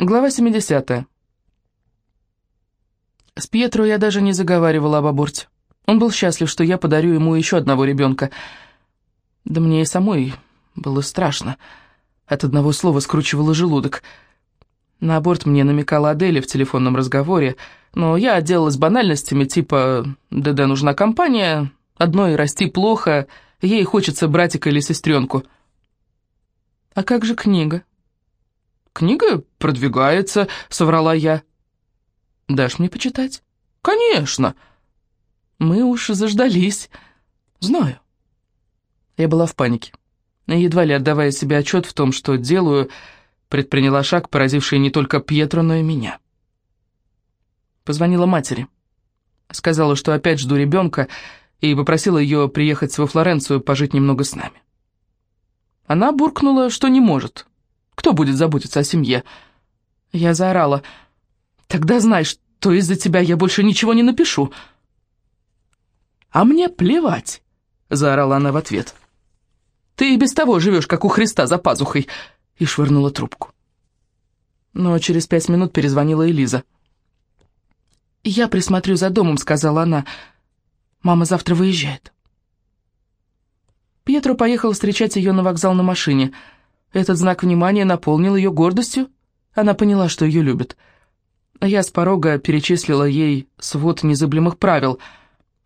Глава 70. С Пьетро я даже не заговаривала об аборте. Он был счастлив, что я подарю ему еще одного ребенка. Да мне и самой было страшно. От одного слова скручивало желудок. На аборт мне намекала Аделя в телефонном разговоре, но я отделалась банальностями типа «ДД нужна компания», «одной расти плохо», «ей хочется братика или сестренку». «А как же книга?» «Книга продвигается», — соврала я. «Дашь мне почитать?» «Конечно!» «Мы уж заждались. Знаю». Я была в панике. Едва ли отдавая себе отчет в том, что делаю, предприняла шаг, поразивший не только Пьетро, но и меня. Позвонила матери. Сказала, что опять жду ребенка, и попросила ее приехать во Флоренцию пожить немного с нами. Она буркнула, что не может, кто будет заботиться о семье?» Я заорала. «Тогда знай, что из-за тебя я больше ничего не напишу». «А мне плевать», — заорала она в ответ. «Ты и без того живешь, как у Христа за пазухой», — и швырнула трубку. Но через пять минут перезвонила Элиза. «Я присмотрю за домом», — сказала она. «Мама завтра выезжает». Пьетро поехал встречать ее на вокзал на машине — этот знак внимания наполнил ее гордостью. Она поняла, что ее любят. Я с порога перечислила ей свод незыблемых правил.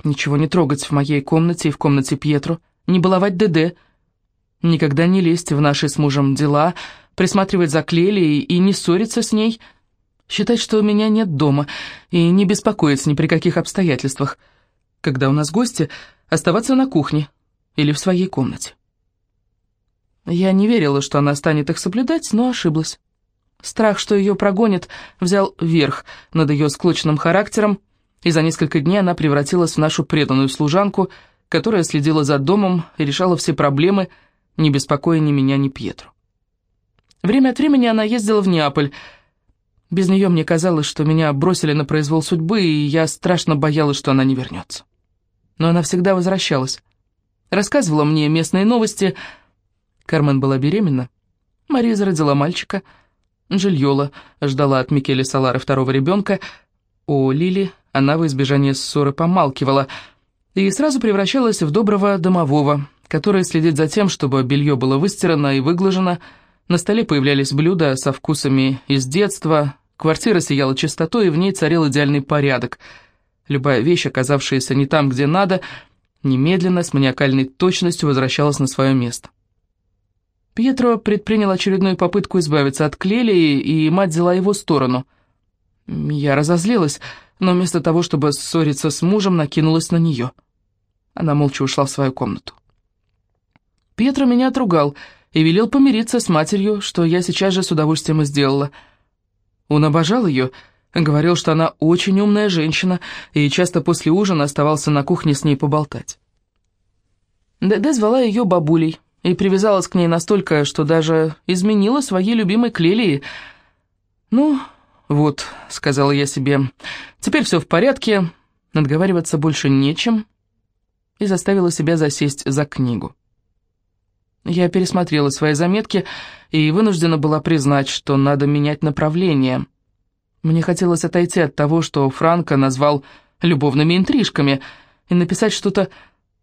Ничего не трогать в моей комнате и в комнате Пьетро, не баловать ДД, никогда не лезть в наши с мужем дела, присматривать за Клелией и не ссориться с ней, считать, что у меня нет дома, и не беспокоиться ни при каких обстоятельствах. Когда у нас гости, оставаться на кухне или в своей комнате. Я не верила, что она станет их соблюдать, но ошиблась. Страх, что ее прогонят, взял верх над ее склоченным характером, и за несколько дней она превратилась в нашу преданную служанку, которая следила за домом и решала все проблемы, не беспокоя ни меня, ни Пьетру. Время от времени она ездила в Неаполь. Без нее мне казалось, что меня бросили на произвол судьбы, и я страшно боялась, что она не вернется. Но она всегда возвращалась. Рассказывала мне местные новости — Кармен была беременна. Мариза родила мальчика. Жильола ждала от Микеле Салары второго ребенка. О Лили она во избежание ссоры помалкивала и сразу превращалась в доброго домового, который следит за тем, чтобы белье было выстирано и выглажено, на столе появлялись блюда со вкусами из детства, квартира сияла чистотой, и в ней царил идеальный порядок. Любая вещь, оказавшаяся не там, где надо, немедленно, с маниакальной точностью возвращалась на свое место. Пьетро предпринял очередную попытку избавиться от Клелии, и мать взяла его сторону. Я разозлилась, но вместо того, чтобы ссориться с мужем, накинулась на нее. Она молча ушла в свою комнату. Пьетро меня отругал и велел помириться с матерью, что я сейчас же с удовольствием и сделала. Он обожал ее, говорил, что она очень умная женщина, и часто после ужина оставался на кухне с ней поболтать. Дэдэ звала ее бабулей, и привязалась к ней настолько, что даже изменила своей любимой Клелии. «Ну, вот», — сказала я себе, — «теперь все в порядке, надговариваться больше нечем», и заставила себя засесть за книгу. Я пересмотрела свои заметки и вынуждена была признать, что надо менять направление. Мне хотелось отойти от того, что Франко назвал любовными интрижками, и написать что-то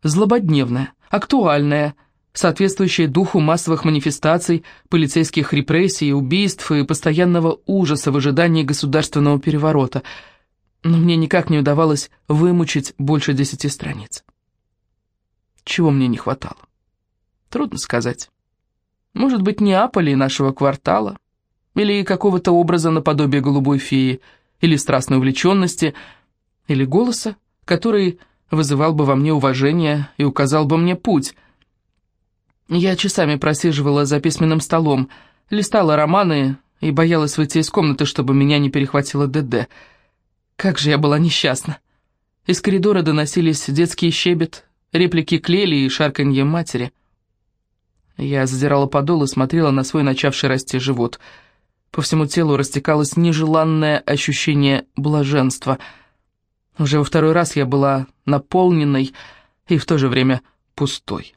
злободневное, актуальное, соответствующее духу массовых манифестаций, полицейских репрессий, убийств и постоянного ужаса в ожидании государственного переворота. Но мне никак не удавалось вымучить больше десяти страниц. Чего мне не хватало? Трудно сказать. Может быть, Неаполя и нашего квартала, или какого-то образа наподобие голубой феи, или страстной увлеченности, или голоса, который вызывал бы во мне уважение и указал бы мне путь — я часами просиживала за письменным столом, листала романы и боялась выйти из комнаты, чтобы меня не перехватило ДД. Как же я была несчастна. Из коридора доносились детский щебет, реплики Клели и шарканье матери. Я задирала подол и смотрела на свой начавший расти живот. По всему телу растекалось нежеланное ощущение блаженства. Уже во второй раз я была наполненной и в то же время пустой.